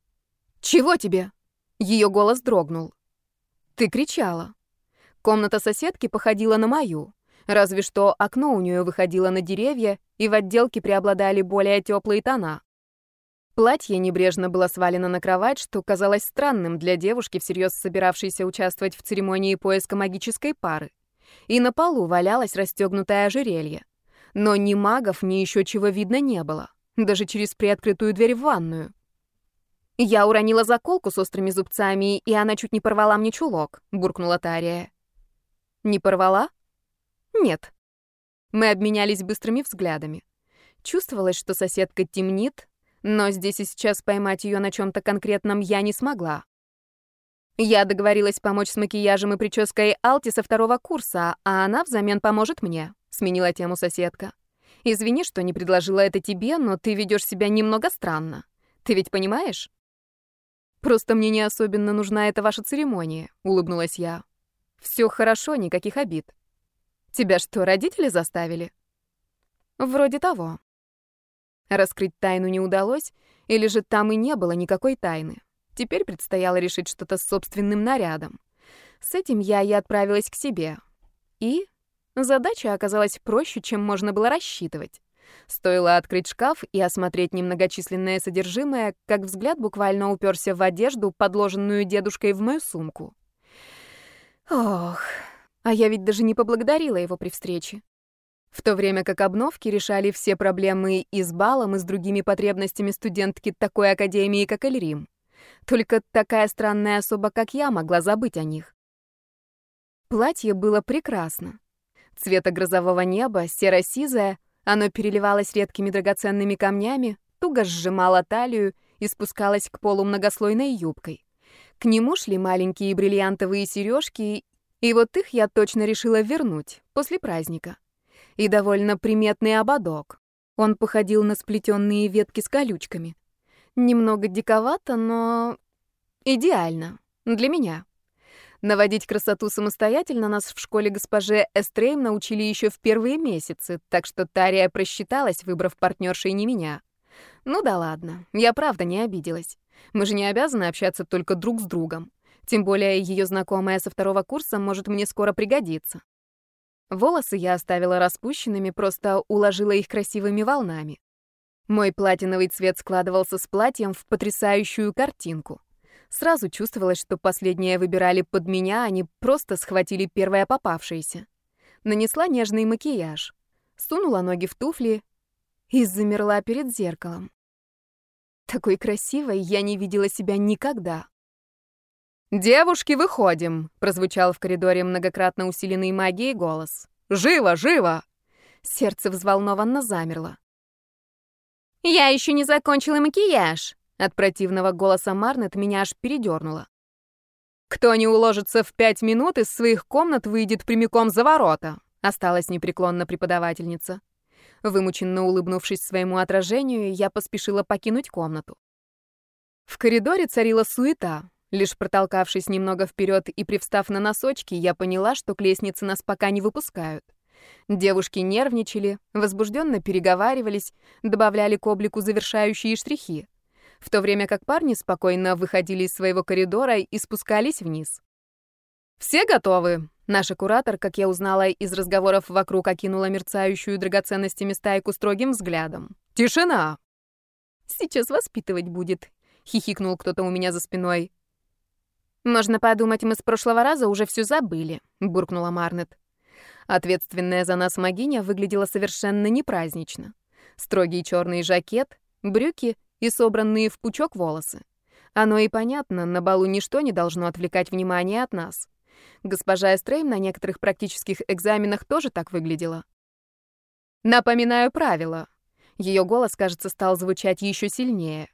«Чего тебе?» Ее голос дрогнул. «Ты кричала». Комната соседки походила на мою, разве что окно у нее выходило на деревья, и в отделке преобладали более теплые тона. Платье небрежно было свалено на кровать, что казалось странным для девушки, всерьез собиравшейся участвовать в церемонии поиска магической пары. И на полу валялось расстегнутое ожерелье. Но ни магов, ни еще чего видно не было, даже через приоткрытую дверь в ванную. «Я уронила заколку с острыми зубцами, и она чуть не порвала мне чулок», — буркнула Тария. «Не порвала?» «Нет». Мы обменялись быстрыми взглядами. Чувствовалось, что соседка темнит, но здесь и сейчас поймать ее на чем-то конкретном я не смогла. Я договорилась помочь с макияжем и прической Алти со второго курса, а она взамен поможет мне, сменила тему соседка. Извини, что не предложила это тебе, но ты ведешь себя немного странно. Ты ведь понимаешь? Просто мне не особенно нужна эта ваша церемония, улыбнулась я. Все хорошо, никаких обид. Тебя что, родители заставили? Вроде того. Раскрыть тайну не удалось, или же там и не было никакой тайны. Теперь предстояло решить что-то с собственным нарядом. С этим я и отправилась к себе. И задача оказалась проще, чем можно было рассчитывать. Стоило открыть шкаф и осмотреть немногочисленное содержимое, как взгляд буквально уперся в одежду, подложенную дедушкой в мою сумку. Ох, а я ведь даже не поблагодарила его при встрече в то время как обновки решали все проблемы и с балом, и с другими потребностями студентки такой академии, как Эльрим. Только такая странная особа, как я, могла забыть о них. Платье было прекрасно. Цвета грозового неба, серо-сизое, оно переливалось редкими драгоценными камнями, туго сжимало талию и спускалось к полу многослойной юбкой. К нему шли маленькие бриллиантовые сережки, и вот их я точно решила вернуть после праздника и довольно приметный ободок. Он походил на сплетенные ветки с колючками. Немного диковато, но идеально для меня. Наводить красоту самостоятельно нас в школе госпоже Эстрейм научили еще в первые месяцы, так что Тария просчиталась, выбрав партнершей не меня. Ну да ладно, я правда не обиделась. Мы же не обязаны общаться только друг с другом. Тем более ее знакомая со второго курса может мне скоро пригодиться. Волосы я оставила распущенными, просто уложила их красивыми волнами. Мой платиновый цвет складывался с платьем в потрясающую картинку. Сразу чувствовалось, что последнее выбирали под меня, они просто схватили первое попавшееся. Нанесла нежный макияж, сунула ноги в туфли и замерла перед зеркалом. Такой красивой я не видела себя никогда. «Девушки, выходим!» — прозвучал в коридоре многократно усиленный магией голос. «Живо, живо!» Сердце взволнованно замерло. «Я еще не закончила макияж!» От противного голоса Марнет меня аж передернуло. «Кто не уложится в пять минут, из своих комнат выйдет прямиком за ворота», осталась непреклонна преподавательница. Вымученно улыбнувшись своему отражению, я поспешила покинуть комнату. В коридоре царила суета. Лишь протолкавшись немного вперед и привстав на носочки, я поняла, что к лестнице нас пока не выпускают. Девушки нервничали, возбужденно переговаривались, добавляли к облику завершающие штрихи, в то время как парни спокойно выходили из своего коридора и спускались вниз. «Все готовы?» Наша куратор, как я узнала из разговоров вокруг, окинула мерцающую драгоценностями стайку строгим взглядом. «Тишина!» «Сейчас воспитывать будет», — хихикнул кто-то у меня за спиной. «Можно подумать, мы с прошлого раза уже все забыли», — буркнула Марнет. Ответственная за нас магиня выглядела совершенно непразднично. Строгий черный жакет, брюки и собранные в пучок волосы. Оно и понятно, на балу ничто не должно отвлекать внимание от нас. Госпожа Эстрейм на некоторых практических экзаменах тоже так выглядела. Напоминаю правила. Ее голос, кажется, стал звучать еще сильнее.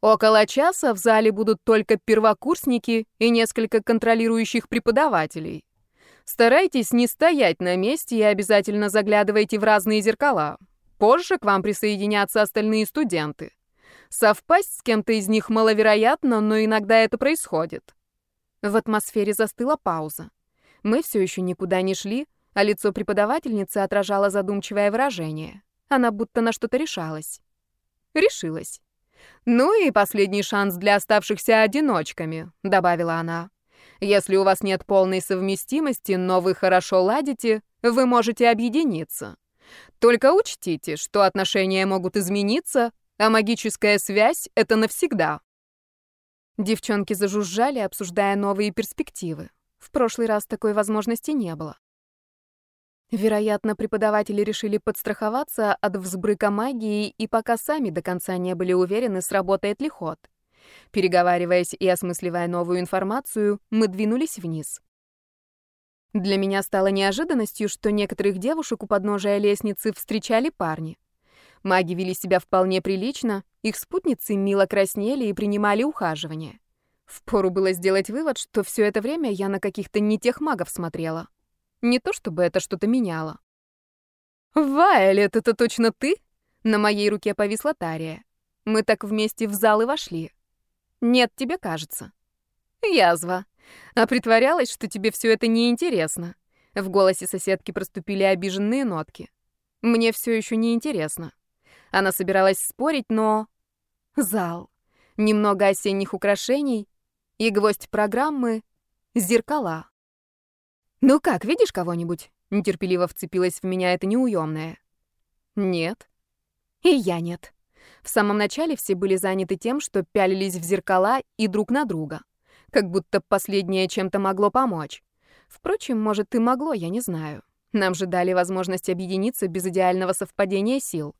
Около часа в зале будут только первокурсники и несколько контролирующих преподавателей. Старайтесь не стоять на месте и обязательно заглядывайте в разные зеркала. Позже к вам присоединятся остальные студенты. Совпасть с кем-то из них маловероятно, но иногда это происходит. В атмосфере застыла пауза. Мы все еще никуда не шли, а лицо преподавательницы отражало задумчивое выражение. Она будто на что-то решалась. Решилась. «Ну и последний шанс для оставшихся одиночками», — добавила она. «Если у вас нет полной совместимости, но вы хорошо ладите, вы можете объединиться. Только учтите, что отношения могут измениться, а магическая связь — это навсегда». Девчонки зажужжали, обсуждая новые перспективы. В прошлый раз такой возможности не было. Вероятно, преподаватели решили подстраховаться от взбрыка магии и пока сами до конца не были уверены, сработает ли ход. Переговариваясь и осмысливая новую информацию, мы двинулись вниз. Для меня стало неожиданностью, что некоторых девушек у подножия лестницы встречали парни. Маги вели себя вполне прилично, их спутницы мило краснели и принимали ухаживание. Впору было сделать вывод, что все это время я на каких-то не тех магов смотрела. Не то чтобы это что-то меняло. «Вайлет, это точно ты?» На моей руке повисла Тария. Мы так вместе в зал и вошли. «Нет, тебе кажется». «Язва. А притворялась, что тебе все это неинтересно». В голосе соседки проступили обиженные нотки. «Мне все еще неинтересно». Она собиралась спорить, но... Зал. Немного осенних украшений и гвоздь программы — зеркала. «Ну как, видишь кого-нибудь?» — нетерпеливо вцепилась в меня эта неуемная. «Нет». «И я нет». В самом начале все были заняты тем, что пялились в зеркала и друг на друга. Как будто последнее чем-то могло помочь. Впрочем, может, и могло, я не знаю. Нам же дали возможность объединиться без идеального совпадения сил.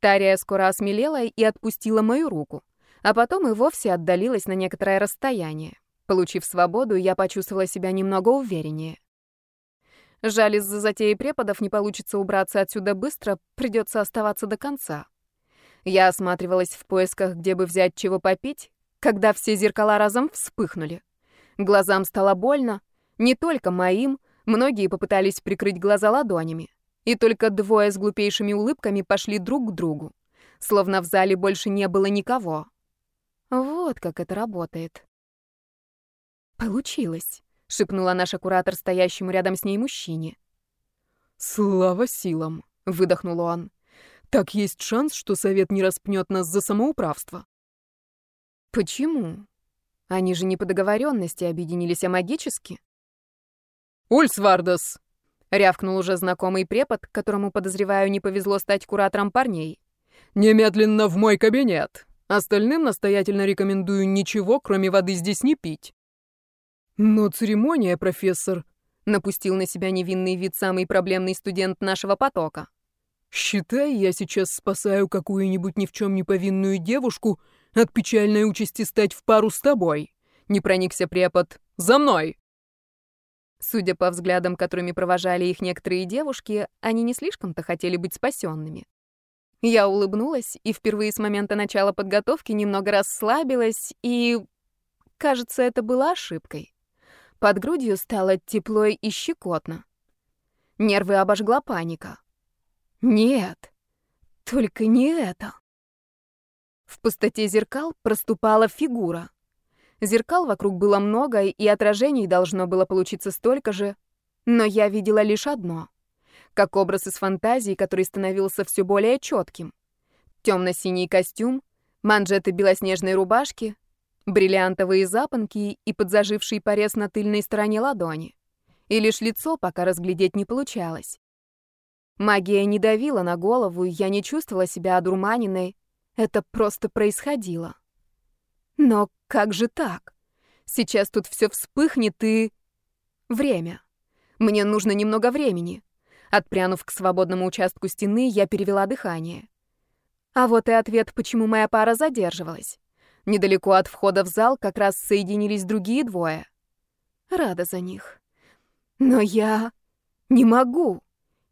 Тария скоро осмелела и отпустила мою руку, а потом и вовсе отдалилась на некоторое расстояние. Получив свободу, я почувствовала себя немного увереннее. Жаль, из-за затеи преподов не получится убраться отсюда быстро, придется оставаться до конца. Я осматривалась в поисках, где бы взять чего попить, когда все зеркала разом вспыхнули. Глазам стало больно, не только моим, многие попытались прикрыть глаза ладонями. И только двое с глупейшими улыбками пошли друг к другу, словно в зале больше не было никого. Вот как это работает. «Получилось», — шепнула наша куратор стоящему рядом с ней мужчине. «Слава силам», — выдохнул он. «Так есть шанс, что совет не распнет нас за самоуправство». «Почему? Они же не по договоренности объединились, а магически». «Ульсвардас!» — рявкнул уже знакомый препод, которому, подозреваю, не повезло стать куратором парней. «Немедленно в мой кабинет. Остальным настоятельно рекомендую ничего, кроме воды, здесь не пить. «Но церемония, профессор», — напустил на себя невинный вид самый проблемный студент нашего потока. «Считай, я сейчас спасаю какую-нибудь ни в чем не повинную девушку от печальной участи стать в пару с тобой», — не проникся препод. «За мной!» Судя по взглядам, которыми провожали их некоторые девушки, они не слишком-то хотели быть спасенными. Я улыбнулась и впервые с момента начала подготовки немного расслабилась, и... Кажется, это было ошибкой. Под грудью стало тепло и щекотно. Нервы обожгла паника. Нет, только не это. В пустоте зеркал проступала фигура. Зеркал вокруг было много, и отражений должно было получиться столько же, но я видела лишь одно. Как образ из фантазии, который становился все более четким. Темно-синий костюм, манжеты белоснежной рубашки, бриллиантовые запонки и подзаживший порез на тыльной стороне ладони. И лишь лицо пока разглядеть не получалось. Магия не давила на голову, я не чувствовала себя одурманенной. Это просто происходило. Но как же так? Сейчас тут все вспыхнет и... Время. Мне нужно немного времени. Отпрянув к свободному участку стены, я перевела дыхание. А вот и ответ, почему моя пара задерживалась. Недалеко от входа в зал как раз соединились другие двое. Рада за них. Но я не могу.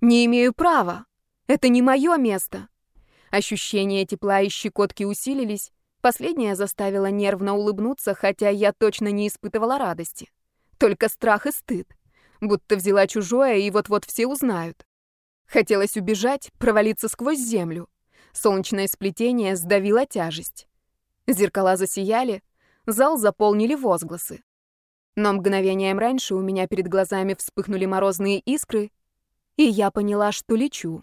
Не имею права. Это не мое место. Ощущения тепла и щекотки усилились. Последнее заставило нервно улыбнуться, хотя я точно не испытывала радости. Только страх и стыд. Будто взяла чужое, и вот-вот все узнают. Хотелось убежать, провалиться сквозь землю. Солнечное сплетение сдавило тяжесть. Зеркала засияли, зал заполнили возгласы. Но мгновением раньше у меня перед глазами вспыхнули морозные искры, и я поняла, что лечу.